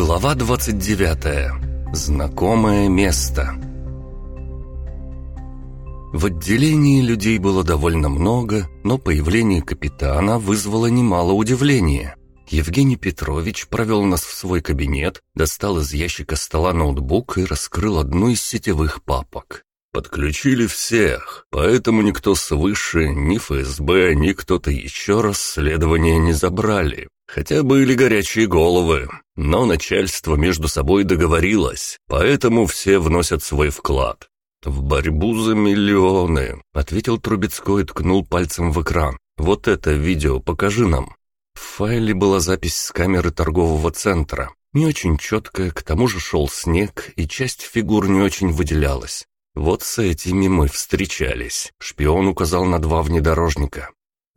Глава 29. Знакомое место. В отделении людей было довольно много, но появление капитана вызвало немало удивления. Евгений Петрович провел нас в свой кабинет, достал из ящика стола ноутбук и раскрыл одну из сетевых папок. Подключили всех, поэтому никто свыше, ни ФСБ, ни кто-то еще расследование не забрали. Хотя были горячие головы, но начальство между собой договорилось, поэтому все вносят свой вклад. «В борьбу за миллионы», — ответил Трубецкой и ткнул пальцем в экран. «Вот это видео покажи нам». В файле была запись с камеры торгового центра. Не очень четкая, к тому же шел снег, и часть фигур не очень выделялась. Вот с этими мы встречались. Шпион указал на два внедорожника.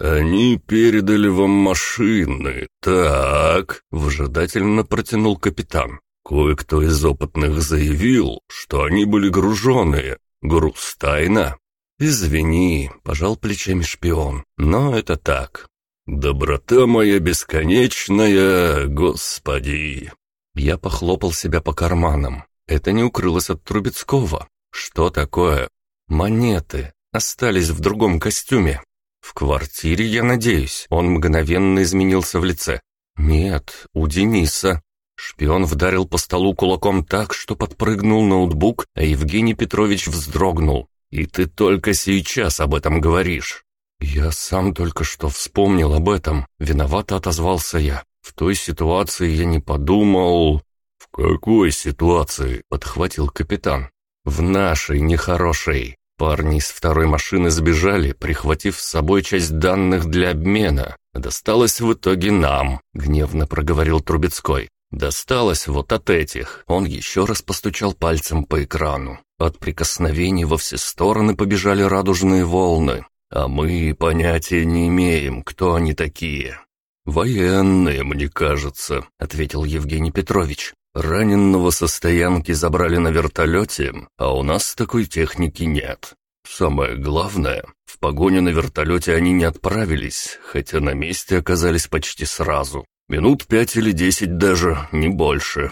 «Они передали вам машины, так?» — выжидательно протянул капитан. «Кое-кто из опытных заявил, что они были груженые. Груз тайна». «Извини», — пожал плечами шпион, — «но это так». «Доброта моя бесконечная, господи!» Я похлопал себя по карманам. Это не укрылось от Трубецкого. «Что такое?» «Монеты. Остались в другом костюме». «В квартире, я надеюсь». Он мгновенно изменился в лице. «Нет, у Дениса». Шпион вдарил по столу кулаком так, что подпрыгнул ноутбук, а Евгений Петрович вздрогнул. «И ты только сейчас об этом говоришь». «Я сам только что вспомнил об этом. Виновато отозвался я. В той ситуации я не подумал...» «В какой ситуации?» — подхватил капитан. В нашей нехорошей. Парни из второй машины сбежали, прихватив с собой часть данных для обмена. Досталось в итоге нам, гневно проговорил Трубецкой. Досталось вот от этих. Он еще раз постучал пальцем по экрану. От прикосновений во все стороны побежали радужные волны. А мы понятия не имеем, кто они такие. «Военные, мне кажется», — ответил Евгений Петрович. Раненного со стоянки забрали на вертолете, а у нас такой техники нет. Самое главное, в погоню на вертолете они не отправились, хотя на месте оказались почти сразу. Минут пять или десять даже, не больше.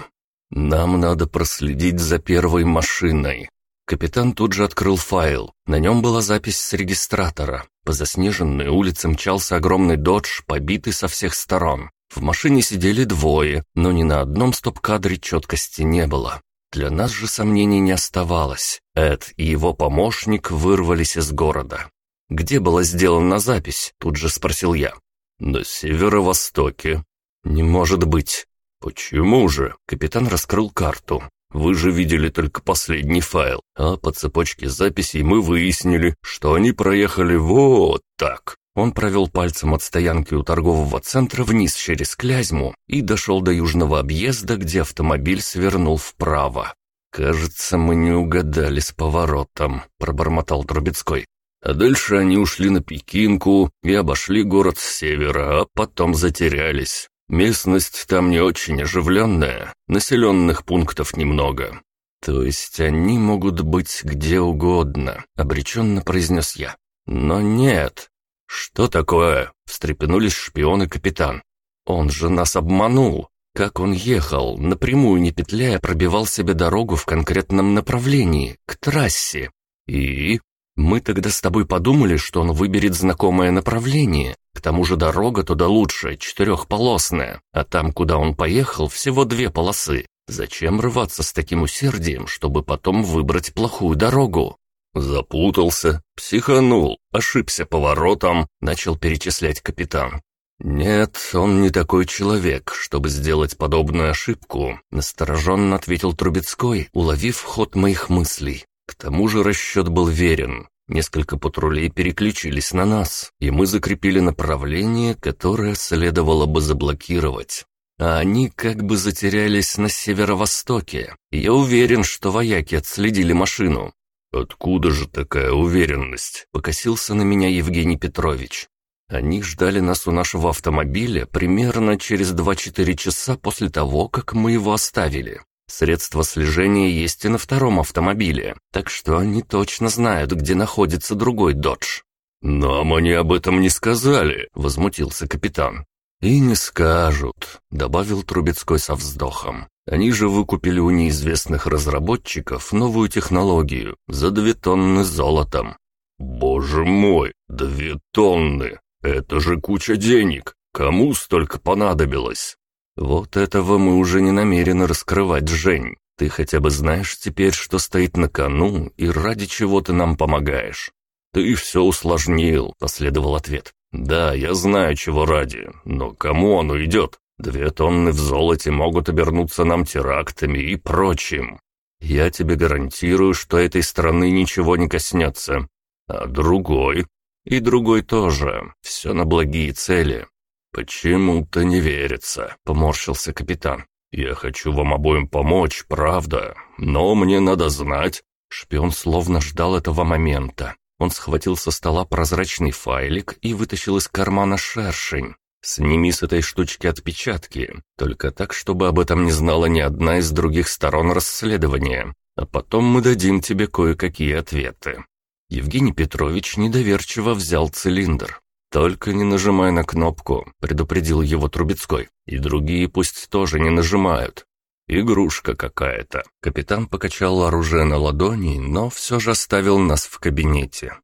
Нам надо проследить за первой машиной. Капитан тут же открыл файл. На нем была запись с регистратора. По заснеженной улице мчался огромный додж, побитый со всех сторон. В машине сидели двое, но ни на одном стоп-кадре четкости не было. Для нас же сомнений не оставалось. Эд и его помощник вырвались из города. «Где была сделана запись?» – тут же спросил я. «На северо-востоке». «Не может быть». «Почему же?» – капитан раскрыл карту. «Вы же видели только последний файл, а по цепочке записей мы выяснили, что они проехали вот так». Он провел пальцем от стоянки у торгового центра вниз через Клязьму и дошел до южного объезда, где автомобиль свернул вправо. «Кажется, мы не угадали с поворотом», — пробормотал Трубецкой. А дальше они ушли на Пекинку и обошли город с севера, а потом затерялись. Местность там не очень оживленная, населенных пунктов немного. То есть они могут быть где угодно, обреченно произнес я. Но нет, «Что такое?» — встрепенулись шпион и капитан. «Он же нас обманул. Как он ехал, напрямую не петляя, пробивал себе дорогу в конкретном направлении, к трассе. И мы тогда с тобой подумали, что он выберет знакомое направление. К тому же дорога туда лучше, четырехполосная, а там, куда он поехал, всего две полосы. Зачем рваться с таким усердием, чтобы потом выбрать плохую дорогу? Запутался, психанул, ошибся поворотом, начал перечислять капитан. «Нет, он не такой человек, чтобы сделать подобную ошибку», настороженно ответил Трубецкой, уловив ход моих мыслей. К тому же расчет был верен. Несколько патрулей переключились на нас, и мы закрепили направление, которое следовало бы заблокировать. А они как бы затерялись на северо-востоке. Я уверен, что вояки отследили машину. «Откуда же такая уверенность?» — покосился на меня Евгений Петрович. Они ждали нас у нашего автомобиля примерно через 2-4 часа после того, как мы его оставили. Средства слежения есть и на втором автомобиле, так что они точно знают, где находится другой «Додж». «Нам они об этом не сказали», — возмутился капитан. «И не скажут», — добавил Трубецкой со вздохом. Они же выкупили у неизвестных разработчиков новую технологию за две тонны золотом. Боже мой, две тонны! Это же куча денег! Кому столько понадобилось? Вот этого мы уже не намерены раскрывать, Жень. Ты хотя бы знаешь теперь, что стоит на кону и ради чего ты нам помогаешь. Ты все усложнил, последовал ответ. Да, я знаю, чего ради, но кому оно идет? Две тонны в золоте могут обернуться нам терактами и прочим. Я тебе гарантирую, что этой страны ничего не коснется. А другой? И другой тоже. Все на благие цели. «Почему-то не верится», — поморщился капитан. «Я хочу вам обоим помочь, правда, но мне надо знать». Шпион словно ждал этого момента. Он схватил со стола прозрачный файлик и вытащил из кармана шершень. «Сними с этой штучки отпечатки, только так, чтобы об этом не знала ни одна из других сторон расследования, а потом мы дадим тебе кое-какие ответы». Евгений Петрович недоверчиво взял цилиндр. «Только не нажимай на кнопку», — предупредил его Трубецкой. «И другие пусть тоже не нажимают. «Игрушка какая-то». Капитан покачал оружие на ладони, но все же оставил нас в кабинете.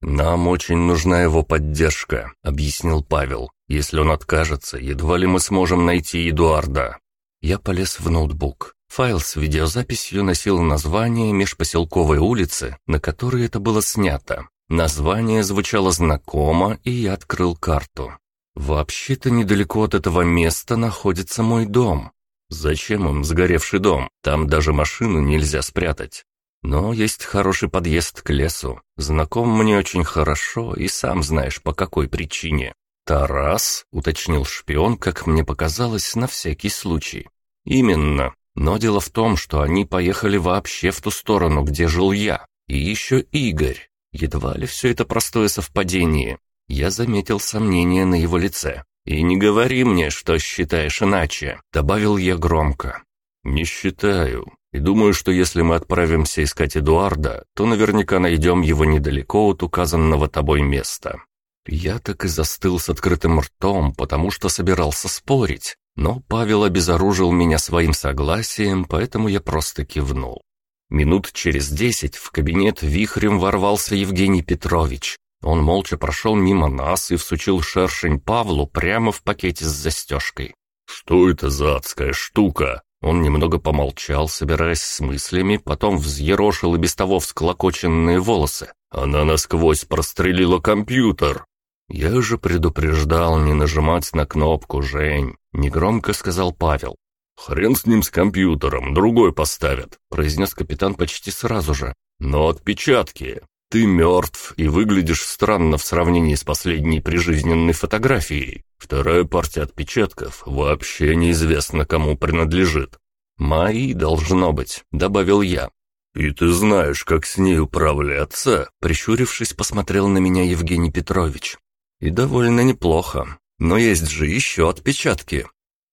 «Нам очень нужна его поддержка», — объяснил Павел. «Если он откажется, едва ли мы сможем найти Эдуарда». Я полез в ноутбук. Файл с видеозаписью носил название межпоселковой улицы, на которой это было снято. Название звучало знакомо, и я открыл карту. Вообще-то недалеко от этого места находится мой дом. Зачем им сгоревший дом? Там даже машину нельзя спрятать. Но есть хороший подъезд к лесу. Знаком мне очень хорошо, и сам знаешь, по какой причине. «Тарас?» — уточнил шпион, как мне показалось, на всякий случай. «Именно. Но дело в том, что они поехали вообще в ту сторону, где жил я. И еще Игорь. Едва ли все это простое совпадение. Я заметил сомнение на его лице. «И не говори мне, что считаешь иначе», — добавил я громко. «Не считаю. И думаю, что если мы отправимся искать Эдуарда, то наверняка найдем его недалеко от указанного тобой места». Я так и застыл с открытым ртом, потому что собирался спорить. Но Павел обезоружил меня своим согласием, поэтому я просто кивнул. Минут через десять в кабинет вихрем ворвался Евгений Петрович. Он молча прошел мимо нас и всучил шершень Павлу прямо в пакете с застежкой. «Что это за адская штука?» Он немного помолчал, собираясь с мыслями, потом взъерошил и без того всклокоченные волосы. «Она насквозь прострелила компьютер!» «Я же предупреждал не нажимать на кнопку, Жень», — негромко сказал Павел. «Хрен с ним с компьютером, другой поставят», — произнес капитан почти сразу же. «Но отпечатки. Ты мертв и выглядишь странно в сравнении с последней прижизненной фотографией. Вторая партия отпечатков вообще неизвестно кому принадлежит». «Мои, должно быть», — добавил я. «И ты знаешь, как с ней управляться?» Прищурившись, посмотрел на меня Евгений Петрович. «И довольно неплохо. Но есть же еще отпечатки.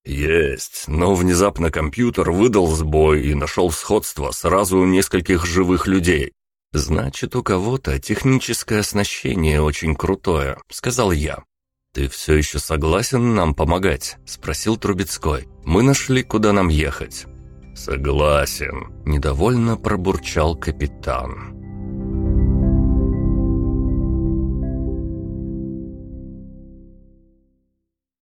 «Есть, но внезапно компьютер выдал сбой и нашел сходство сразу у нескольких живых людей. Значит, у кого-то техническое оснащение очень крутое», — сказал я. «Ты все еще согласен нам помогать?» — спросил Трубецкой. «Мы нашли, куда нам ехать». «Согласен», — недовольно пробурчал капитан.